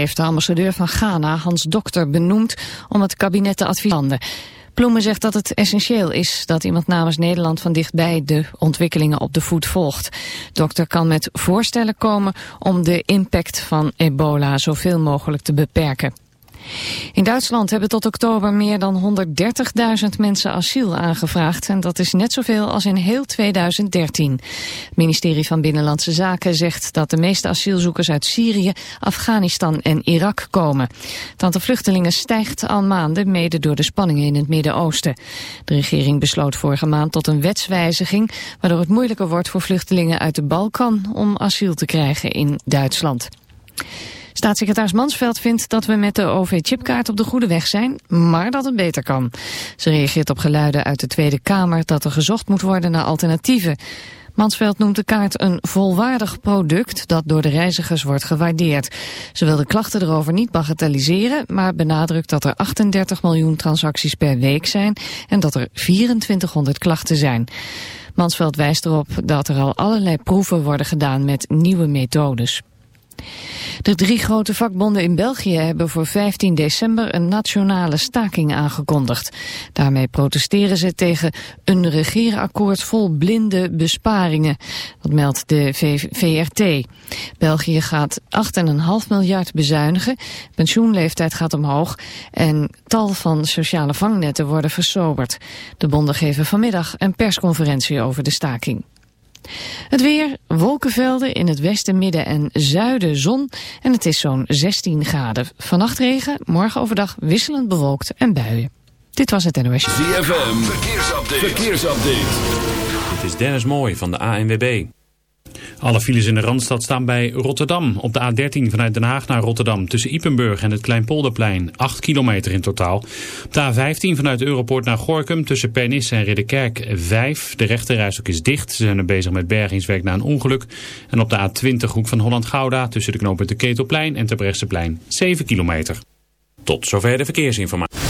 heeft de ambassadeur van Ghana, Hans Dokter, benoemd om het kabinet te adviseren. Ploemen zegt dat het essentieel is dat iemand namens Nederland van dichtbij de ontwikkelingen op de voet volgt. Dokter kan met voorstellen komen om de impact van ebola zoveel mogelijk te beperken. In Duitsland hebben tot oktober meer dan 130.000 mensen asiel aangevraagd. En dat is net zoveel als in heel 2013. Het ministerie van Binnenlandse Zaken zegt dat de meeste asielzoekers uit Syrië, Afghanistan en Irak komen. Het aantal vluchtelingen stijgt al maanden, mede door de spanningen in het Midden-Oosten. De regering besloot vorige maand tot een wetswijziging, waardoor het moeilijker wordt voor vluchtelingen uit de Balkan om asiel te krijgen in Duitsland. Staatssecretaris Mansveld vindt dat we met de OV-chipkaart op de goede weg zijn, maar dat het beter kan. Ze reageert op geluiden uit de Tweede Kamer dat er gezocht moet worden naar alternatieven. Mansveld noemt de kaart een volwaardig product dat door de reizigers wordt gewaardeerd. Ze wil de klachten erover niet bagatelliseren, maar benadrukt dat er 38 miljoen transacties per week zijn en dat er 2400 klachten zijn. Mansveld wijst erop dat er al allerlei proeven worden gedaan met nieuwe methodes. De drie grote vakbonden in België hebben voor 15 december een nationale staking aangekondigd. Daarmee protesteren ze tegen een regeerakkoord vol blinde besparingen. Dat meldt de VRT. België gaat 8,5 miljard bezuinigen, pensioenleeftijd gaat omhoog en tal van sociale vangnetten worden versoberd. De bonden geven vanmiddag een persconferentie over de staking. Het weer, wolkenvelden in het westen, midden en zuiden zon en het is zo'n 16 graden. Vannacht regen, morgen overdag wisselend bewolkt en buien. Dit was het NOS. ZFM, verkeersupdate. verkeersupdate. Dit is Dennis Mooij van de ANWB. Alle files in de Randstad staan bij Rotterdam. Op de A13 vanuit Den Haag naar Rotterdam. Tussen Ipenburg en het Kleinpolderplein. 8 kilometer in totaal. Op de A15 vanuit Europoort naar Gorkum. Tussen Pernis en Ridderkerk 5. De rechterrijstok is dicht. Ze zijn er bezig met bergingswerk na een ongeluk. En op de A20 hoek van Holland-Gouda. Tussen de knooppunten Ketelplein en Terbrechtseplein 7 kilometer. Tot zover de verkeersinformatie.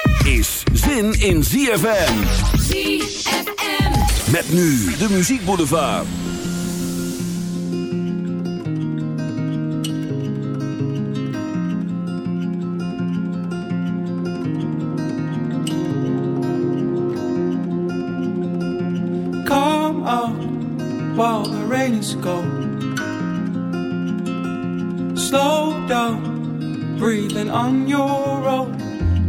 Is zin in ZFM. ZFM. Met nu de muziekboulevard. Come on, while the rain is gone. Slow down, breathing on your own.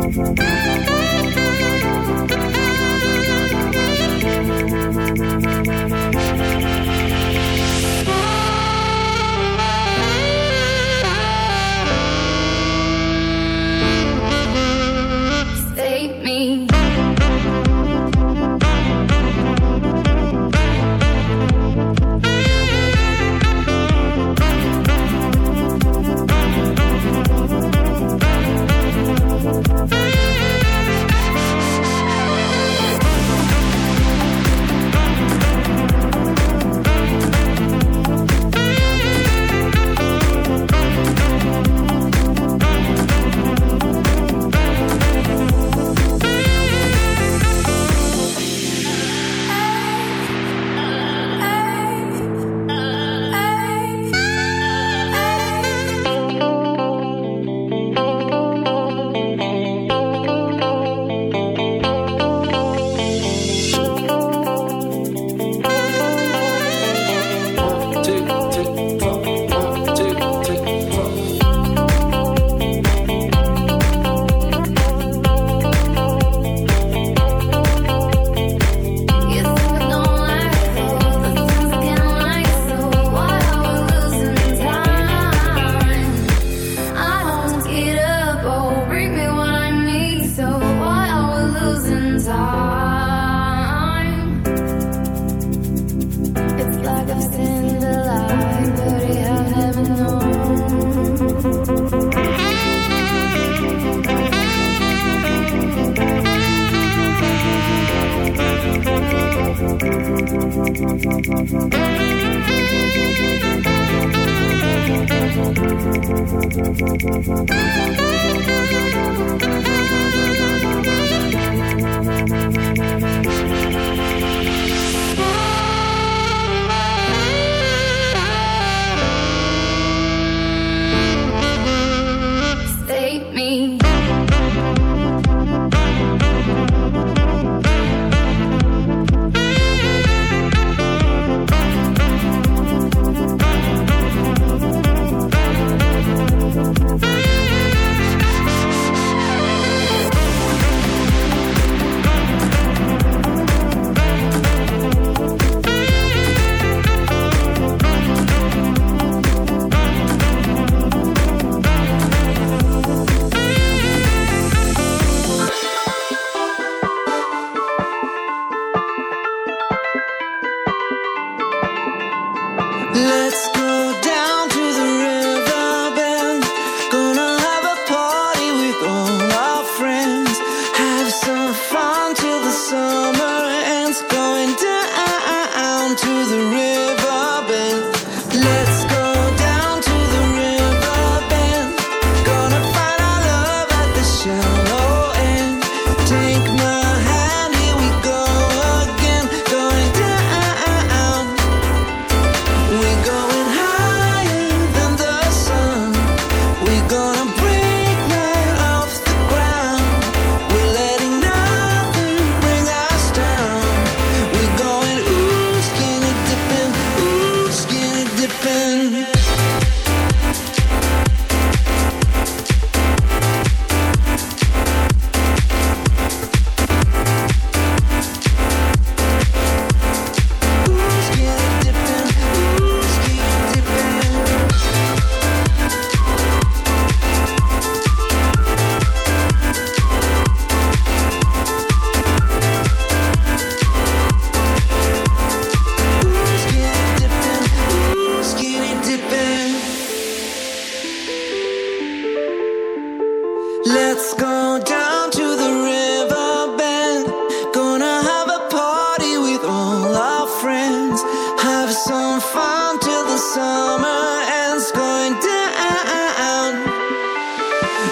Thank you.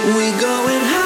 We going high.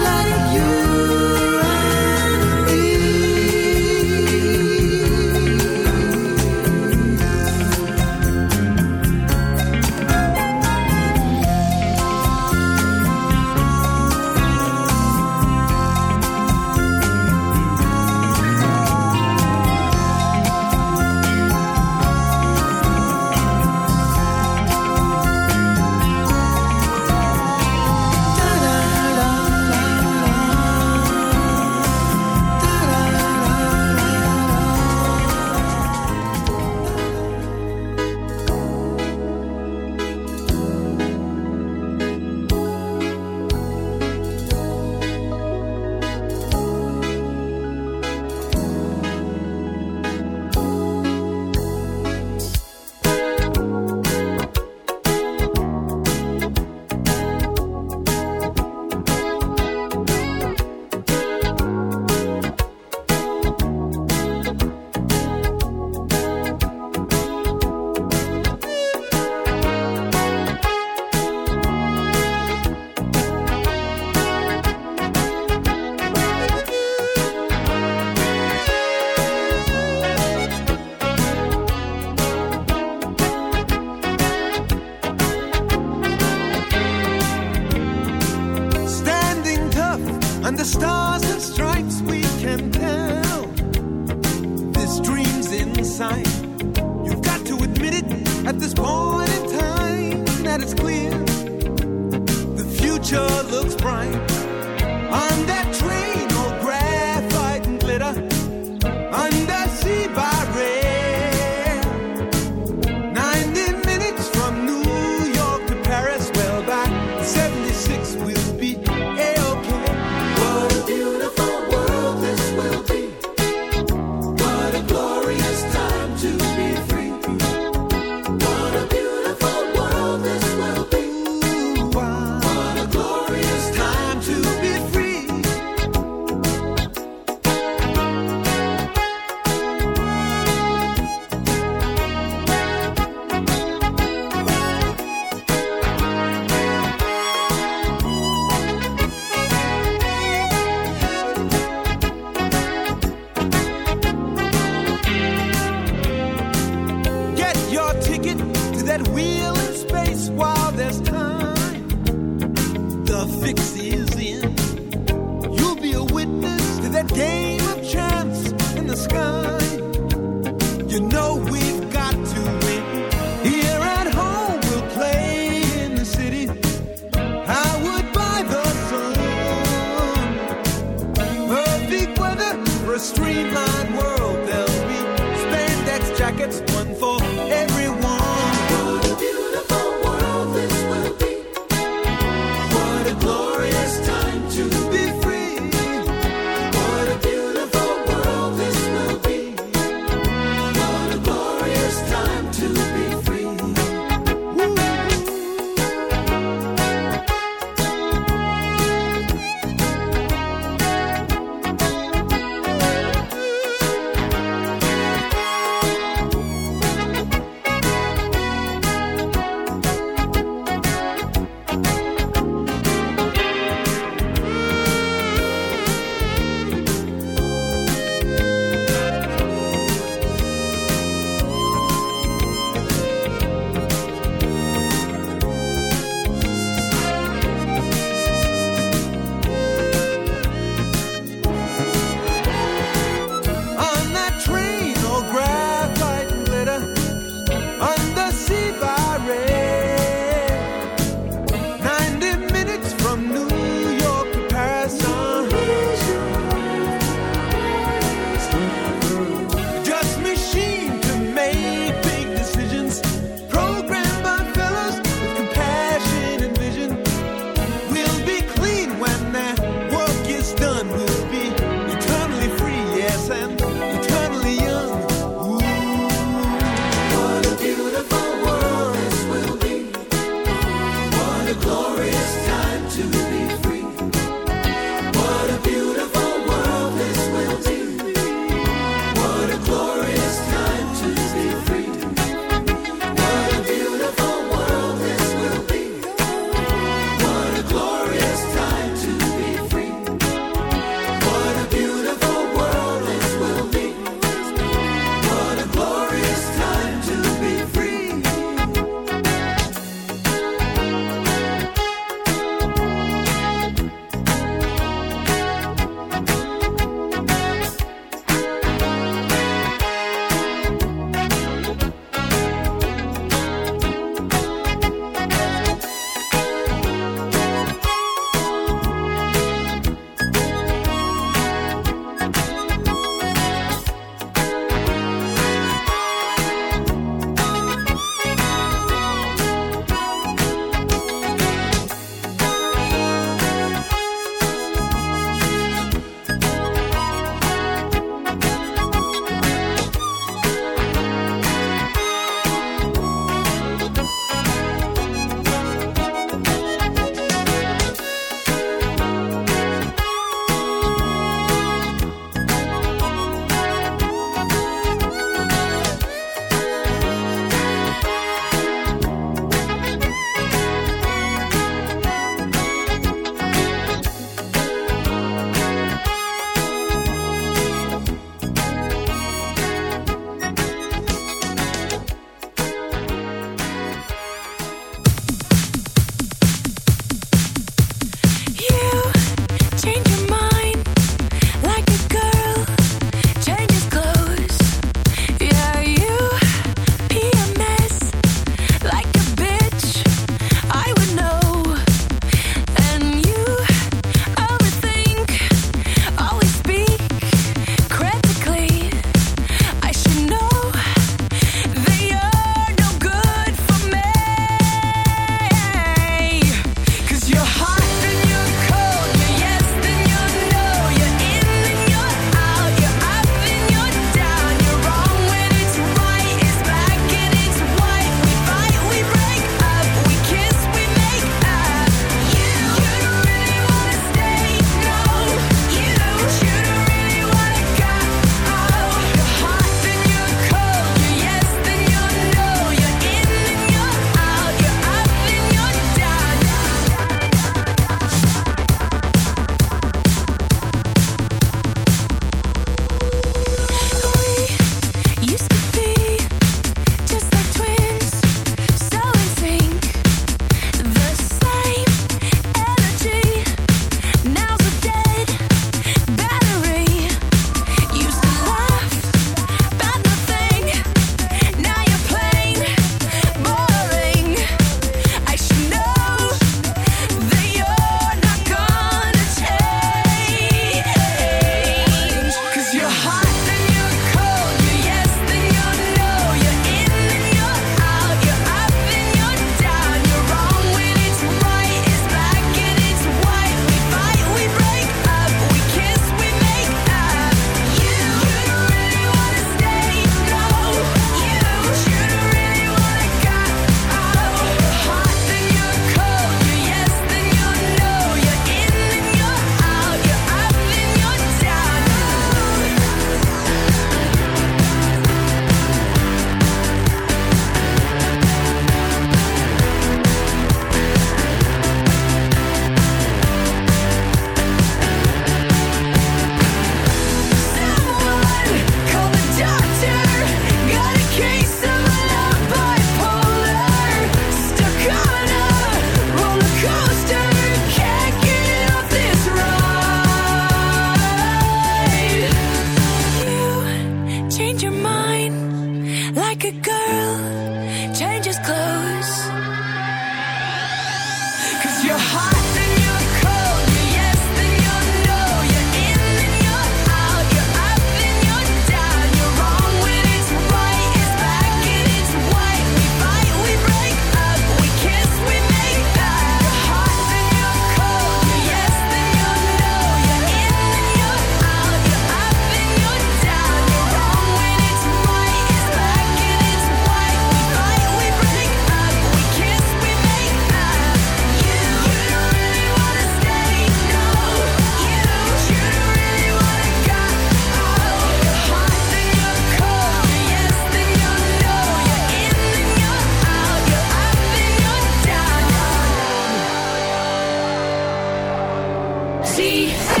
See.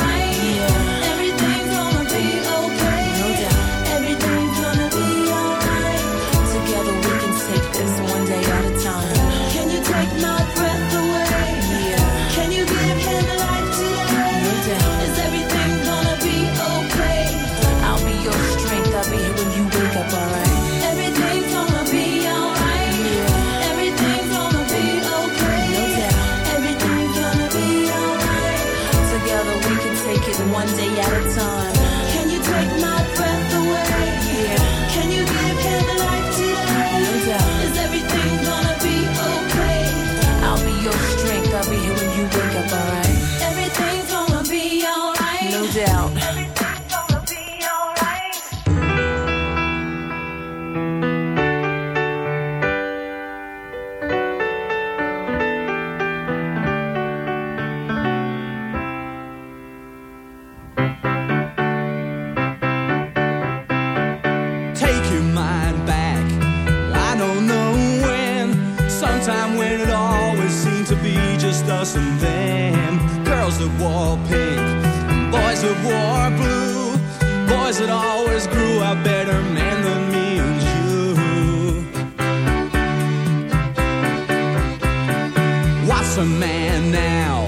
Boys that blue, boys that always grew up better men than me and you. What's a man now?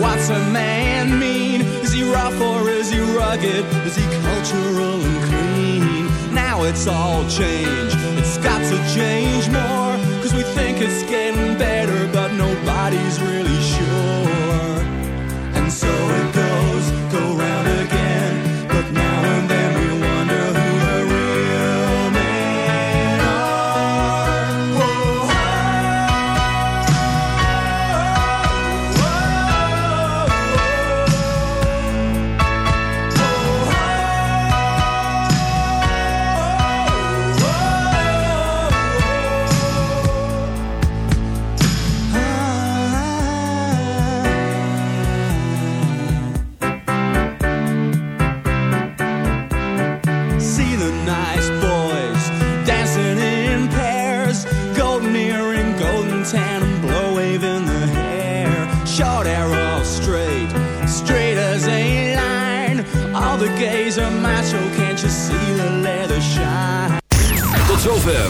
What's a man mean? Is he rough or is he rugged? Is he cultural and clean? Now it's all changed. It's got to change more. Cause we think it's getting better, but nobody's really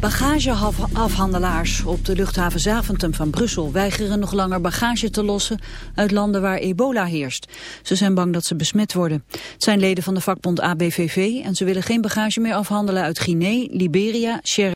Bagageafhandelaars op de luchthaven Zaventem van Brussel weigeren nog langer bagage te lossen uit landen waar ebola heerst. Ze zijn bang dat ze besmet worden. Het zijn leden van de vakbond ABVV en ze willen geen bagage meer afhandelen uit Guinea, Liberia, Sierra